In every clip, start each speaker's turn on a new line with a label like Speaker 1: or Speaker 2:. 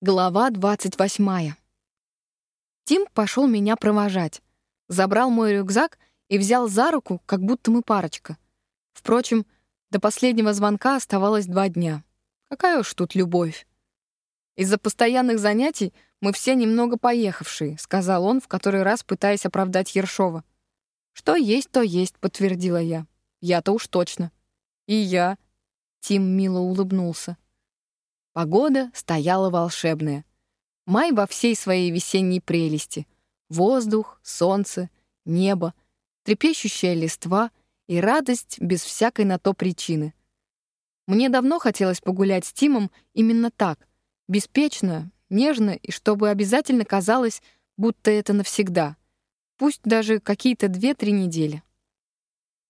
Speaker 1: Глава 28. Тим пошел меня провожать. Забрал мой рюкзак и взял за руку, как будто мы парочка. Впрочем, до последнего звонка оставалось два дня. Какая уж тут любовь. Из-за постоянных занятий мы все немного поехавшие, сказал он, в который раз пытаясь оправдать Ершова. Что есть, то есть, подтвердила я. Я-то уж точно. И я. Тим мило улыбнулся. Погода стояла волшебная. Май во всей своей весенней прелести. Воздух, солнце, небо, трепещущая листва и радость без всякой на то причины. Мне давно хотелось погулять с Тимом именно так, беспечно, нежно и чтобы обязательно казалось, будто это навсегда. Пусть даже какие-то две-три недели.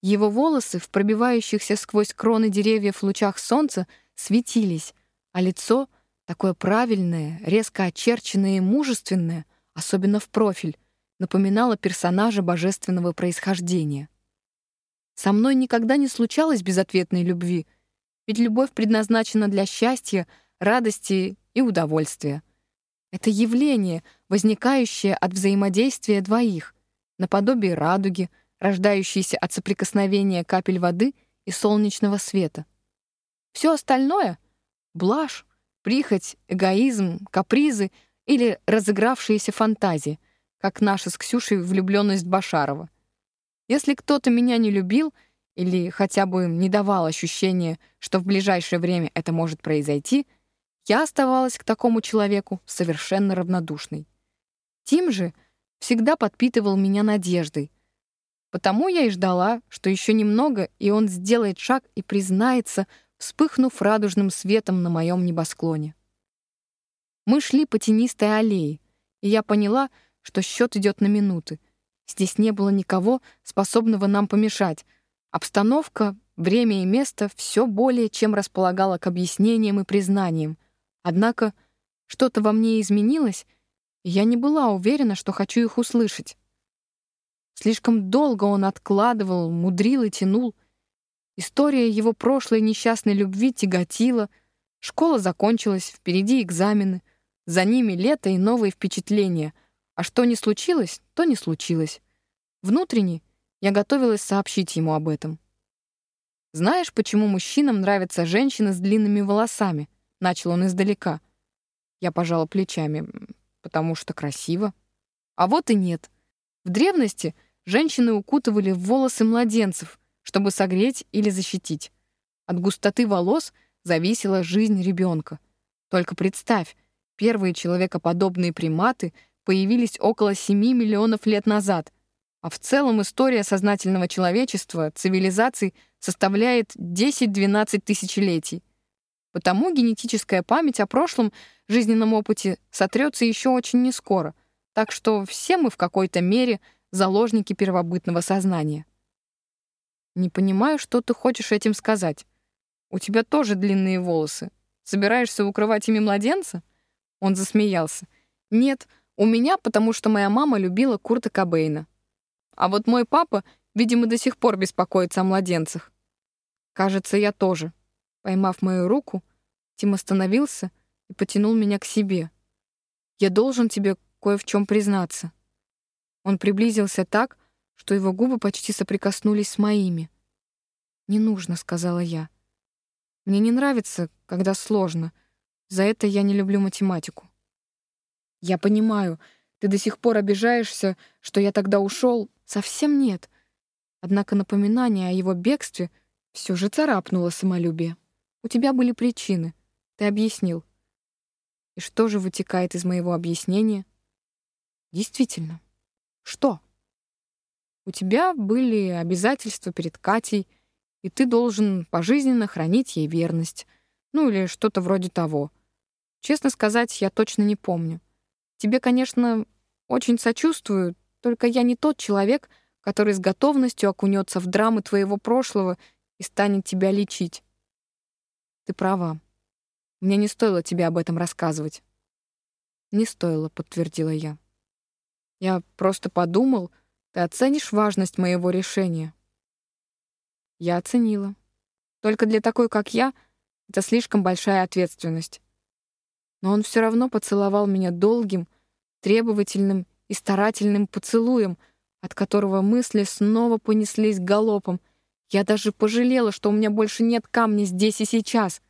Speaker 1: Его волосы в пробивающихся сквозь кроны деревьев лучах солнца светились, а лицо такое правильное, резко очерченное и мужественное, особенно в профиль, напоминало персонажа божественного происхождения. Со мной никогда не случалось безответной любви, ведь любовь предназначена для счастья, радости и удовольствия. Это явление, возникающее от взаимодействия двоих, наподобие радуги, рождающейся от соприкосновения капель воды и солнечного света. Все остальное — Блажь, прихоть, эгоизм, капризы или разыгравшиеся фантазии, как наша с Ксюшей влюбленность Башарова. Если кто-то меня не любил или хотя бы не давал ощущения, что в ближайшее время это может произойти, я оставалась к такому человеку совершенно равнодушной. Тим же всегда подпитывал меня надеждой. Потому я и ждала, что еще немного, и он сделает шаг и признается, вспыхнув радужным светом на моем небосклоне. Мы шли по тенистой аллее, и я поняла, что счет идет на минуты. Здесь не было никого, способного нам помешать. Обстановка, время и место все более чем располагало к объяснениям и признаниям. Однако что-то во мне изменилось, и я не была уверена, что хочу их услышать. Слишком долго он откладывал, мудрил и тянул — История его прошлой несчастной любви тяготила. Школа закончилась, впереди экзамены. За ними лето и новые впечатления. А что не случилось, то не случилось. Внутренне я готовилась сообщить ему об этом. «Знаешь, почему мужчинам нравятся женщины с длинными волосами?» — начал он издалека. Я пожала плечами. «Потому что красиво». А вот и нет. В древности женщины укутывали в волосы младенцев — чтобы согреть или защитить. От густоты волос зависела жизнь ребенка. Только представь, первые человекоподобные приматы появились около 7 миллионов лет назад, а в целом история сознательного человечества, цивилизаций составляет 10-12 тысячелетий. Потому генетическая память о прошлом жизненном опыте сотрется еще очень нескоро, так что все мы в какой-то мере заложники первобытного сознания. Не понимаю, что ты хочешь этим сказать. У тебя тоже длинные волосы. Собираешься укрывать ими младенца? Он засмеялся. Нет, у меня, потому что моя мама любила Курта Кобейна. А вот мой папа, видимо, до сих пор беспокоится о младенцах. Кажется, я тоже. Поймав мою руку, Тим остановился и потянул меня к себе. Я должен тебе кое в чем признаться. Он приблизился так, что его губы почти соприкоснулись с моими. «Не нужно», — сказала я. «Мне не нравится, когда сложно. За это я не люблю математику». «Я понимаю, ты до сих пор обижаешься, что я тогда ушел. Совсем нет». Однако напоминание о его бегстве все же царапнуло самолюбие. «У тебя были причины. Ты объяснил». «И что же вытекает из моего объяснения?» «Действительно. Что?» У тебя были обязательства перед Катей, и ты должен пожизненно хранить ей верность. Ну или что-то вроде того. Честно сказать, я точно не помню. Тебе, конечно, очень сочувствую, только я не тот человек, который с готовностью окунется в драмы твоего прошлого и станет тебя лечить. Ты права. Мне не стоило тебе об этом рассказывать. Не стоило, подтвердила я. Я просто подумал, ты оценишь важность моего решения?» Я оценила. Только для такой, как я, это слишком большая ответственность. Но он все равно поцеловал меня долгим, требовательным и старательным поцелуем, от которого мысли снова понеслись галопом. Я даже пожалела, что у меня больше нет камня здесь и сейчас.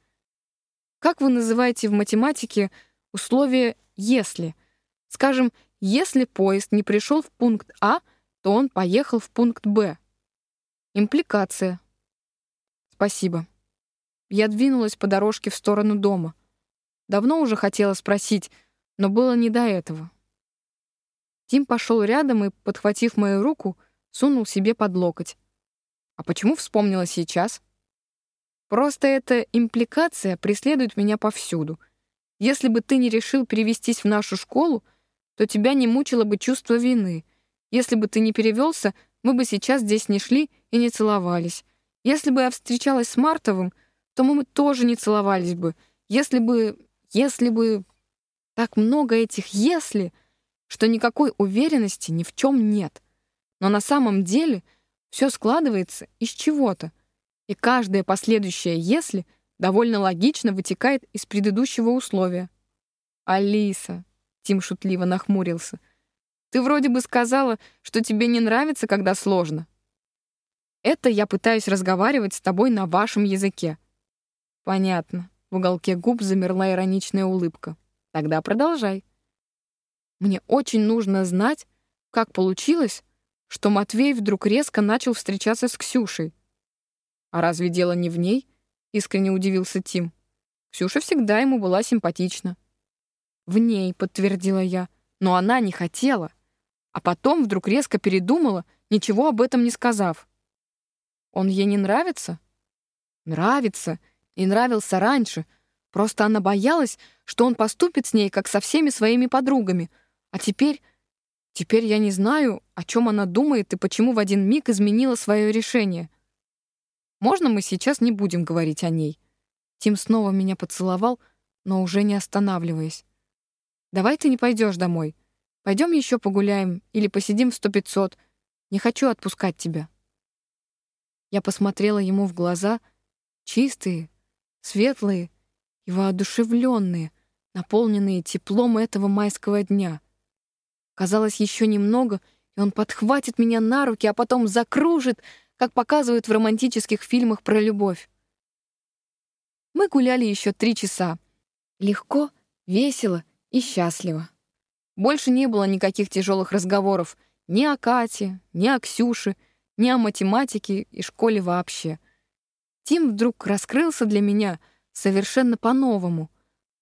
Speaker 1: Как вы называете в математике условие «если»? Скажем, если поезд не пришел в пункт А, то он поехал в пункт Б. Импликация. Спасибо. Я двинулась по дорожке в сторону дома. Давно уже хотела спросить, но было не до этого. Тим пошел рядом и, подхватив мою руку, сунул себе под локоть. А почему вспомнила сейчас? Просто эта импликация преследует меня повсюду. Если бы ты не решил перевестись в нашу школу, то тебя не мучило бы чувство вины. Если бы ты не перевелся, мы бы сейчас здесь не шли и не целовались. Если бы я встречалась с Мартовым, то мы тоже не целовались бы. Если бы... Если бы... Так много этих «если», что никакой уверенности ни в чем нет. Но на самом деле все складывается из чего-то, и каждое последующее «если» довольно логично вытекает из предыдущего условия. «Алиса», — Тим шутливо нахмурился, «ты вроде бы сказала, что тебе не нравится, когда сложно». «Это я пытаюсь разговаривать с тобой на вашем языке». «Понятно». В уголке губ замерла ироничная улыбка. «Тогда продолжай». Мне очень нужно знать, как получилось, что Матвей вдруг резко начал встречаться с Ксюшей. «А разве дело не в ней?» — искренне удивился Тим. Ксюша всегда ему была симпатична. «В ней», — подтвердила я, — «но она не хотела. А потом вдруг резко передумала, ничего об этом не сказав. Он ей не нравится?» «Нравится. И нравился раньше. Просто она боялась, что он поступит с ней, как со всеми своими подругами — а теперь... Теперь я не знаю, о чем она думает и почему в один миг изменила свое решение. Можно мы сейчас не будем говорить о ней? Тим снова меня поцеловал, но уже не останавливаясь. Давай ты не пойдешь домой. Пойдем еще погуляем или посидим в сто пятьсот. Не хочу отпускать тебя. Я посмотрела ему в глаза, чистые, светлые и воодушевленные, наполненные теплом этого майского дня — Казалось, еще немного, и он подхватит меня на руки, а потом закружит, как показывают в романтических фильмах про любовь. Мы гуляли еще три часа. Легко, весело и счастливо. Больше не было никаких тяжелых разговоров ни о Кате, ни о Ксюше, ни о математике и школе вообще. Тим вдруг раскрылся для меня совершенно по-новому.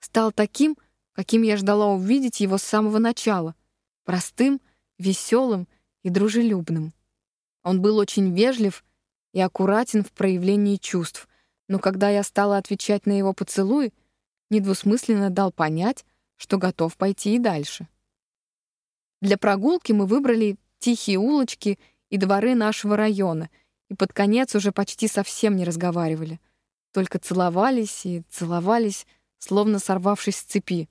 Speaker 1: Стал таким, каким я ждала увидеть его с самого начала — простым, веселым и дружелюбным. Он был очень вежлив и аккуратен в проявлении чувств, но когда я стала отвечать на его поцелуй, недвусмысленно дал понять, что готов пойти и дальше. Для прогулки мы выбрали тихие улочки и дворы нашего района, и под конец уже почти совсем не разговаривали, только целовались и целовались, словно сорвавшись с цепи.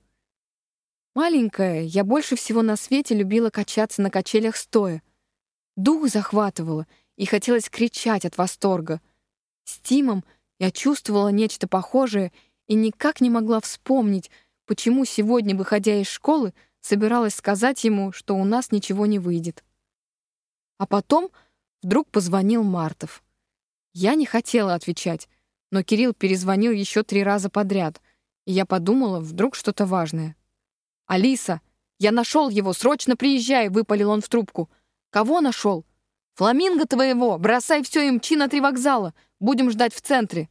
Speaker 1: Маленькая, я больше всего на свете любила качаться на качелях стоя. Дух захватывало, и хотелось кричать от восторга. С Тимом я чувствовала нечто похожее и никак не могла вспомнить, почему сегодня, выходя из школы, собиралась сказать ему, что у нас ничего не выйдет. А потом вдруг позвонил Мартов. Я не хотела отвечать, но Кирилл перезвонил еще три раза подряд, и я подумала, вдруг что-то важное. «Алиса, я нашел его, срочно приезжай!» — выпалил он в трубку. «Кого нашел?» «Фламинго твоего! Бросай все и мчи на три вокзала! Будем ждать в центре!»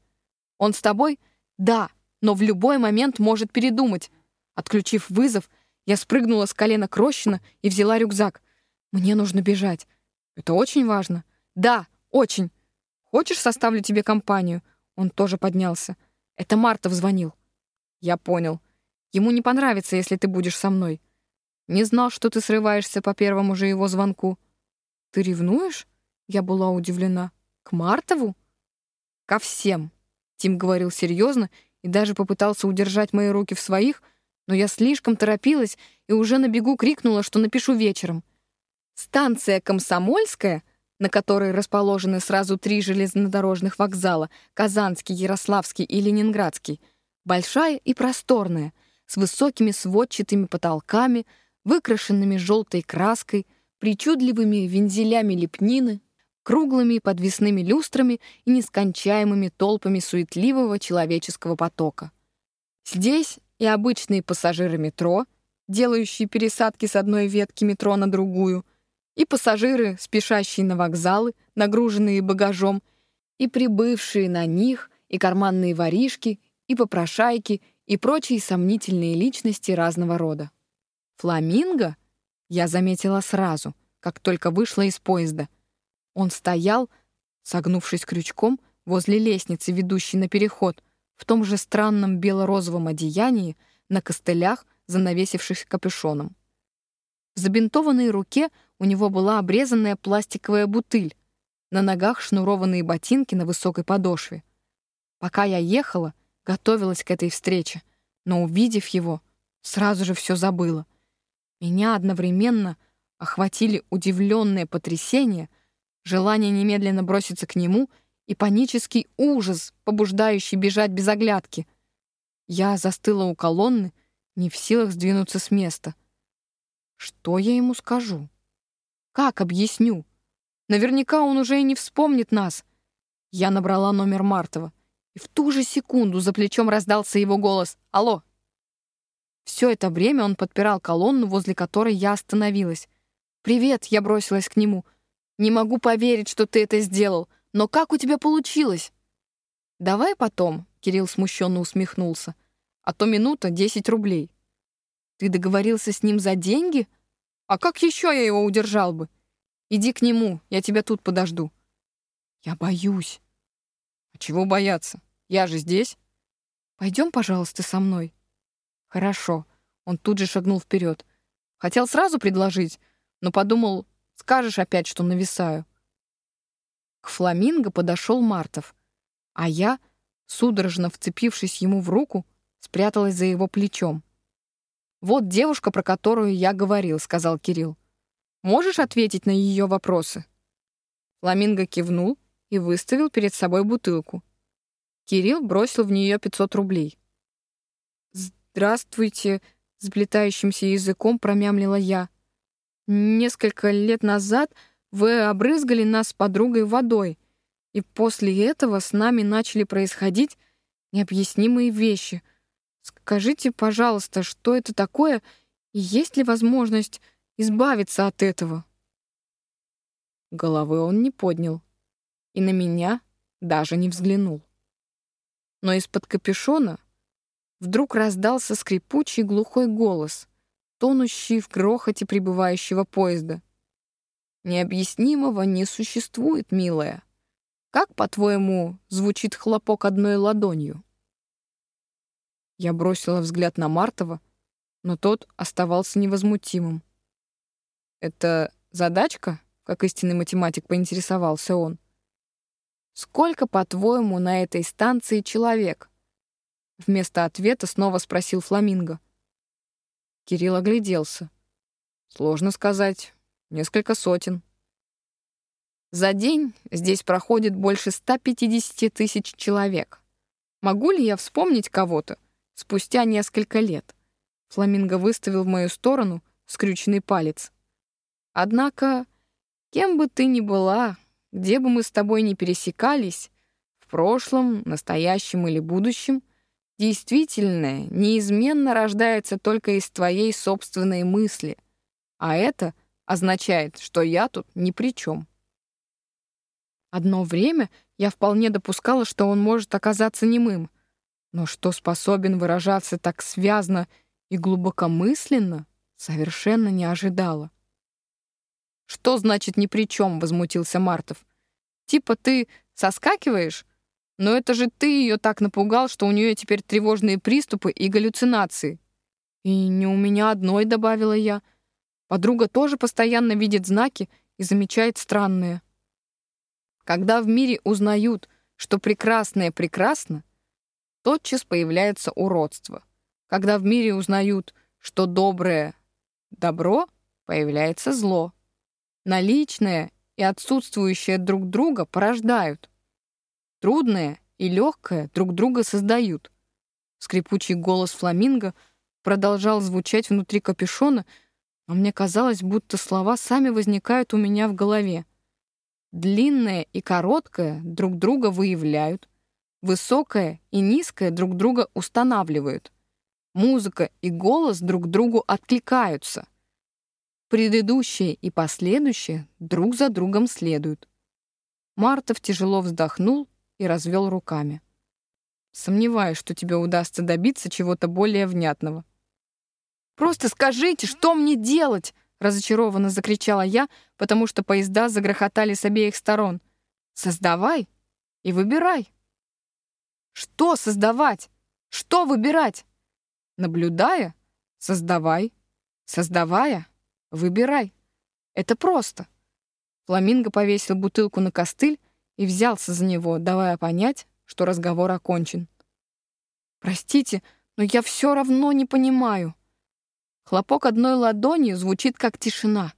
Speaker 1: «Он с тобой?» «Да, но в любой момент может передумать!» Отключив вызов, я спрыгнула с колена Крощина и взяла рюкзак. «Мне нужно бежать. Это очень важно?» «Да, очень. Хочешь, составлю тебе компанию?» Он тоже поднялся. «Это Мартов звонил». «Я понял. Ему не понравится, если ты будешь со мной. Не знал, что ты срываешься по первому же его звонку. Ты ревнуешь? Я была удивлена. К Мартову? Ко всем. Тим говорил серьезно и даже попытался удержать мои руки в своих, но я слишком торопилась и уже на бегу крикнула, что напишу вечером. Станция Комсомольская, на которой расположены сразу три железнодорожных вокзала — Казанский, Ярославский и Ленинградский, большая и просторная — с высокими сводчатыми потолками, выкрашенными желтой краской, причудливыми вензелями лепнины, круглыми подвесными люстрами и нескончаемыми толпами суетливого человеческого потока. Здесь и обычные пассажиры метро, делающие пересадки с одной ветки метро на другую, и пассажиры, спешащие на вокзалы, нагруженные багажом, и прибывшие на них, и карманные воришки, и попрошайки, и прочие сомнительные личности разного рода. Фламинго я заметила сразу, как только вышла из поезда. Он стоял, согнувшись крючком, возле лестницы, ведущей на переход, в том же странном бело-розовом одеянии, на костылях, занавесившись капюшоном. В забинтованной руке у него была обрезанная пластиковая бутыль, на ногах шнурованные ботинки на высокой подошве. Пока я ехала, готовилась к этой встрече, но, увидев его, сразу же все забыла. Меня одновременно охватили удивленное потрясение, желание немедленно броситься к нему и панический ужас, побуждающий бежать без оглядки. Я застыла у колонны, не в силах сдвинуться с места. Что я ему скажу? Как объясню? Наверняка он уже и не вспомнит нас. Я набрала номер Мартова, и в ту же секунду за плечом раздался его голос. «Алло!» Все это время он подпирал колонну, возле которой я остановилась. «Привет!» — я бросилась к нему. «Не могу поверить, что ты это сделал, но как у тебя получилось?» «Давай потом», — Кирилл смущенно усмехнулся. «А то минута — десять рублей». «Ты договорился с ним за деньги? А как еще я его удержал бы? Иди к нему, я тебя тут подожду». «Я боюсь». «А чего бояться? Я же здесь». «Пойдем, пожалуйста, со мной». «Хорошо». Он тут же шагнул вперед. Хотел сразу предложить, но подумал, скажешь опять, что нависаю. К фламинго подошел Мартов, а я, судорожно вцепившись ему в руку, спряталась за его плечом. «Вот девушка, про которую я говорил», — сказал Кирилл. «Можешь ответить на ее вопросы?» Фламинго кивнул и выставил перед собой бутылку. Кирилл бросил в нее 500 рублей. «Здравствуйте», — сплетающимся языком промямлила я. «Несколько лет назад вы обрызгали нас с подругой водой, и после этого с нами начали происходить необъяснимые вещи. Скажите, пожалуйста, что это такое, и есть ли возможность избавиться от этого?» Головы он не поднял, и на меня даже не взглянул. Но из-под капюшона вдруг раздался скрипучий глухой голос, тонущий в грохоте прибывающего поезда. «Необъяснимого не существует, милая. Как, по-твоему, звучит хлопок одной ладонью?» Я бросила взгляд на Мартова, но тот оставался невозмутимым. «Это задачка?» — как истинный математик поинтересовался он. «Сколько, по-твоему, на этой станции человек?» Вместо ответа снова спросил Фламинго. Кирилл огляделся. Сложно сказать. Несколько сотен. За день здесь проходит больше 150 тысяч человек. Могу ли я вспомнить кого-то спустя несколько лет? Фламинго выставил в мою сторону скрюченный палец. Однако, кем бы ты ни была, где бы мы с тобой ни пересекались, в прошлом, настоящем или будущем — Действительное неизменно рождается только из твоей собственной мысли, а это означает, что я тут ни при чем. Одно время я вполне допускала, что он может оказаться немым, но что способен выражаться так связно и глубокомысленно, совершенно не ожидала. «Что значит ни при чем?» — возмутился Мартов. «Типа ты соскакиваешь, но это же ты ее так напугал, что у нее теперь тревожные приступы и галлюцинации. И не у меня одной, добавила я. Подруга тоже постоянно видит знаки и замечает странное. Когда в мире узнают, что прекрасное прекрасно, тотчас появляется уродство. Когда в мире узнают, что доброе добро, появляется зло. Наличное и отсутствующее друг друга порождают — Трудное и легкое друг друга создают. Скрипучий голос фламинго продолжал звучать внутри капюшона, а мне казалось, будто слова сами возникают у меня в голове. Длинное и короткое друг друга выявляют, высокое и низкое друг друга устанавливают. Музыка и голос друг другу откликаются. Предыдущее и последующее друг за другом следуют. Мартов тяжело вздохнул и развел руками. Сомневаюсь, что тебе удастся добиться чего-то более внятного. «Просто скажите, что мне делать?» — разочарованно закричала я, потому что поезда загрохотали с обеих сторон. «Создавай и выбирай». «Что создавать? Что выбирать?» Наблюдая, создавай. Создавая, выбирай. Это просто. Фламинго повесил бутылку на костыль и взялся за него, давая понять, что разговор окончен. «Простите, но я все равно не понимаю». Хлопок одной ладонью звучит как тишина.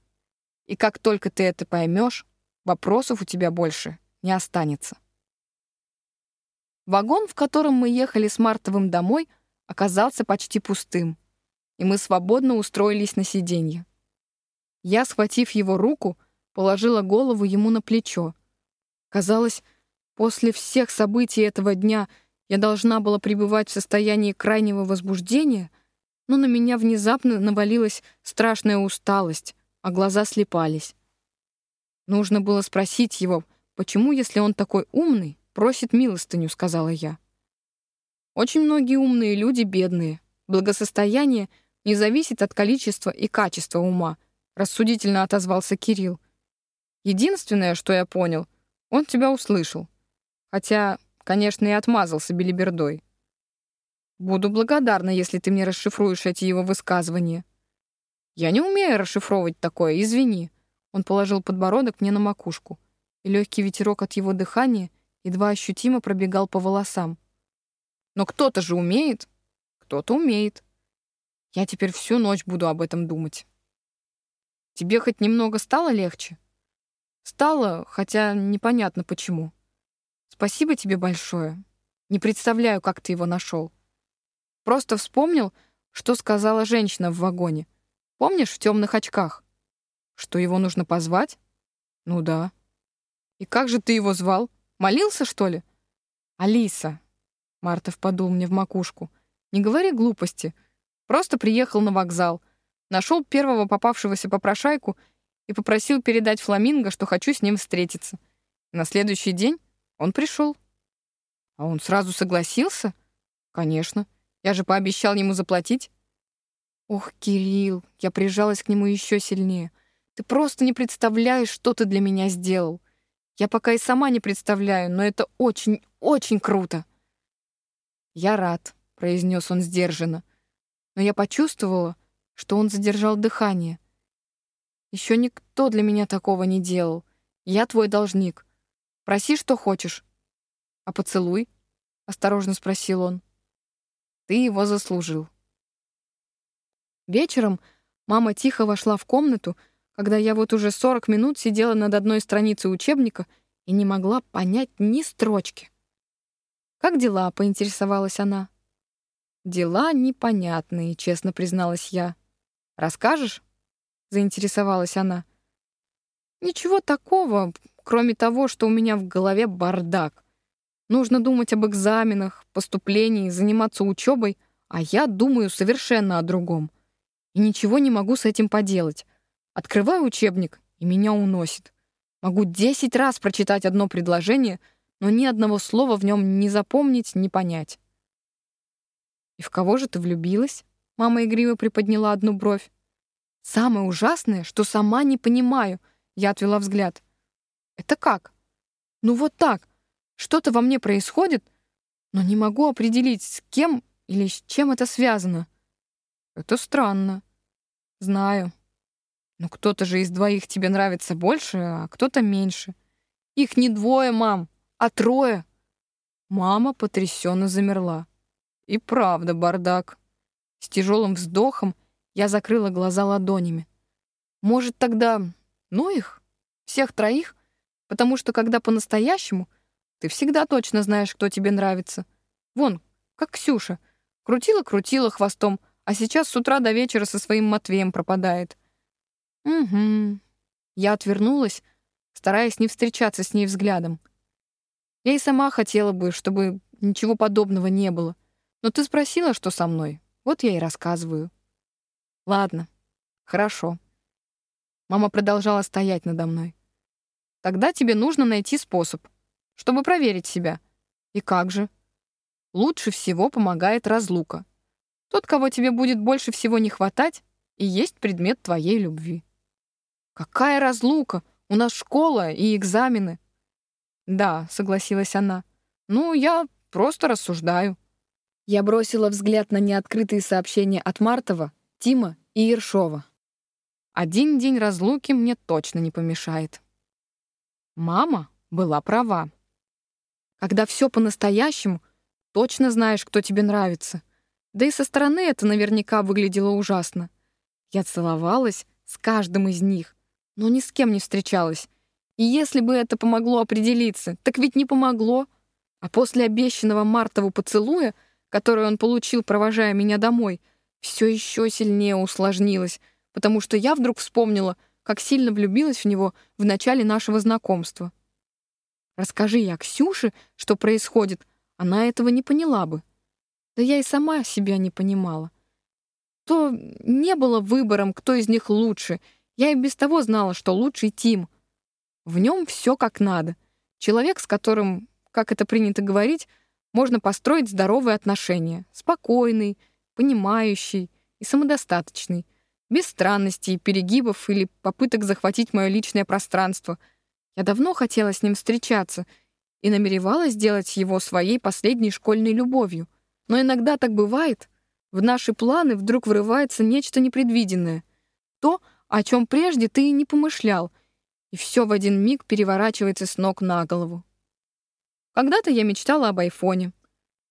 Speaker 1: И как только ты это поймешь, вопросов у тебя больше не останется. Вагон, в котором мы ехали с Мартовым домой, оказался почти пустым, и мы свободно устроились на сиденье. Я, схватив его руку, положила голову ему на плечо. Казалось, после всех событий этого дня я должна была пребывать в состоянии крайнего возбуждения, но на меня внезапно навалилась страшная усталость, а глаза слепались. Нужно было спросить его, почему, если он такой умный, просит милостыню, сказала я. Очень многие умные люди бедные. Благосостояние не зависит от количества и качества ума, рассудительно отозвался Кирилл. Единственное, что я понял, он тебя услышал. Хотя, конечно, и отмазался белибердой. Буду благодарна, если ты мне расшифруешь эти его высказывания. Я не умею расшифровывать такое, извини. Он положил подбородок мне на макушку, и легкий ветерок от его дыхания едва ощутимо пробегал по волосам. Но кто-то же умеет. Кто-то умеет. Я теперь всю ночь буду об этом думать. Тебе хоть немного стало легче? Стало, хотя непонятно почему. Спасибо тебе большое. Не представляю, как ты его нашел. Просто вспомнил, что сказала женщина в вагоне. Помнишь, в темных очках? Что его нужно позвать? Ну да. И как же ты его звал? Молился, что ли? Алиса, Мартов подул мне в макушку. «Не говори глупости. Просто приехал на вокзал, нашел первого попавшегося попрошайку и попросил передать Фламинго, что хочу с ним встретиться. На следующий день он пришел. А он сразу согласился? Конечно. Я же пообещал ему заплатить. Ох, Кирилл, я прижалась к нему еще сильнее. Ты просто не представляешь, что ты для меня сделал. Я пока и сама не представляю, но это очень, очень круто. «Я рад», — произнес он сдержанно. Но я почувствовала, что он задержал дыхание. Еще никто для меня такого не делал. Я твой должник. Проси, что хочешь. А поцелуй? Осторожно спросил он. Ты его заслужил. Вечером мама тихо вошла в комнату, когда я вот уже 40 минут сидела над одной страницей учебника и не могла понять ни строчки. «Как дела?» — поинтересовалась она. «Дела непонятные», — честно призналась я. «Расскажешь?» — заинтересовалась она. «Ничего такого, кроме того, что у меня в голове бардак. Нужно думать об экзаменах, поступлении, заниматься учебой, а я думаю совершенно о другом. И ничего не могу с этим поделать. Открываю учебник, и меня уносит. Могу десять раз прочитать одно предложение — но ни одного слова в нем не запомнить, не понять. «И в кого же ты влюбилась?» Мама игриво приподняла одну бровь. «Самое ужасное, что сама не понимаю», — я отвела взгляд. «Это как?» «Ну вот так. Что-то во мне происходит, но не могу определить, с кем или с чем это связано». «Это странно». «Знаю. Но кто-то же из двоих тебе нравится больше, а кто-то меньше. Их не двое, мам а трое. Мама потрясенно замерла. И правда бардак. С тяжелым вздохом я закрыла глаза ладонями. Может, тогда, ну их, всех троих? Потому что когда по-настоящему, ты всегда точно знаешь, кто тебе нравится. Вон, как Ксюша. Крутила-крутила хвостом, а сейчас с утра до вечера со своим Матвеем пропадает. Угу. Я отвернулась, стараясь не встречаться с ней взглядом. Я и сама хотела бы, чтобы ничего подобного не было. Но ты спросила, что со мной. Вот я и рассказываю. Ладно, хорошо. Мама продолжала стоять надо мной. Тогда тебе нужно найти способ, чтобы проверить себя. И как же? Лучше всего помогает разлука. Тот, кого тебе будет больше всего не хватать, и есть предмет твоей любви. Какая разлука? У нас школа и экзамены. Да, согласилась она. Ну, я просто рассуждаю. Я бросила взгляд на неоткрытые сообщения от Мартова, Тима и Ершова. Один день разлуки мне точно не помешает. Мама была права. Когда все по-настоящему, точно знаешь, кто тебе нравится. Да и со стороны это наверняка выглядело ужасно. Я целовалась с каждым из них, но ни с кем не встречалась. И если бы это помогло определиться, так ведь не помогло. А после обещанного Мартову поцелуя, который он получил, провожая меня домой, все еще сильнее усложнилось, потому что я вдруг вспомнила, как сильно влюбилась в него в начале нашего знакомства. Расскажи я Ксюше, что происходит, она этого не поняла бы. Да я и сама себя не понимала. То не было выбором, кто из них лучше. Я и без того знала, что лучший Тим. В нем все как надо. Человек, с которым, как это принято говорить, можно построить здоровые отношения. Спокойный, понимающий и самодостаточный. Без странностей, перегибов или попыток захватить мое личное пространство. Я давно хотела с ним встречаться и намеревалась сделать его своей последней школьной любовью — но иногда так бывает. В наши планы вдруг врывается нечто непредвиденное. То, о чем прежде ты и не помышлял, и все в один миг переворачивается с ног на голову. Когда-то я мечтала об айфоне.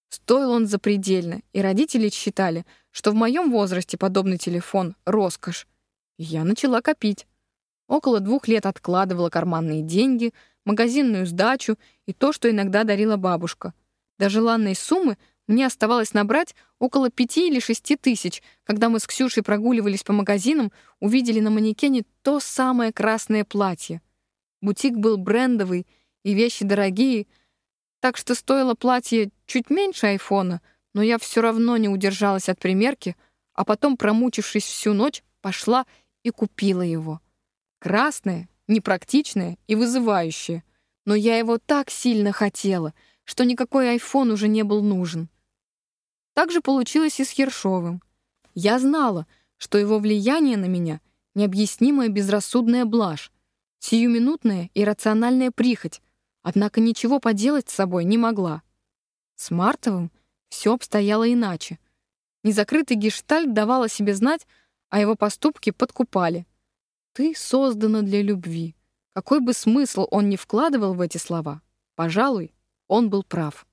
Speaker 1: Стоил он запредельно, и родители считали, что в моем возрасте подобный телефон — роскошь. И я начала копить. Около двух лет откладывала карманные деньги, магазинную сдачу и то, что иногда дарила бабушка. До желанной суммы мне оставалось набрать около пяти или шести тысяч, когда мы с Ксюшей прогуливались по магазинам, увидели на манекене то самое красное платье. Бутик был брендовый, и вещи дорогие, так что стоило платье чуть меньше айфона, но я все равно не удержалась от примерки, а потом, промучившись всю ночь, пошла и купила его. Красное, непрактичное и вызывающее. Но я его так сильно хотела, что никакой айфон уже не был нужен. Так же получилось и с Ершовым. Я знала, что его влияние на меня — необъяснимая безрассудная блажь, сиюминутная и рациональная прихоть, однако ничего поделать с собой не могла. С Мартовым все обстояло иначе. Незакрытый гештальт давал о себе знать, а его поступки подкупали. «Ты создана для любви». Какой бы смысл он ни вкладывал в эти слова, пожалуй, он был прав.